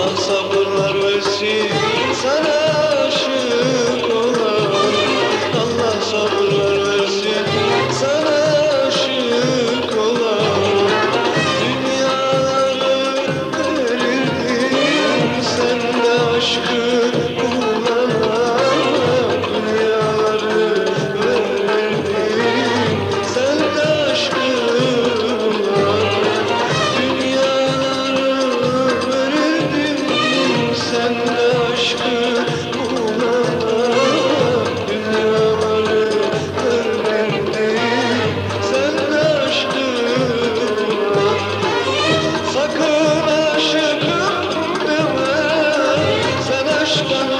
Allah sabırlar versin. Sana aşık olan Allah sabırlar Спасибо.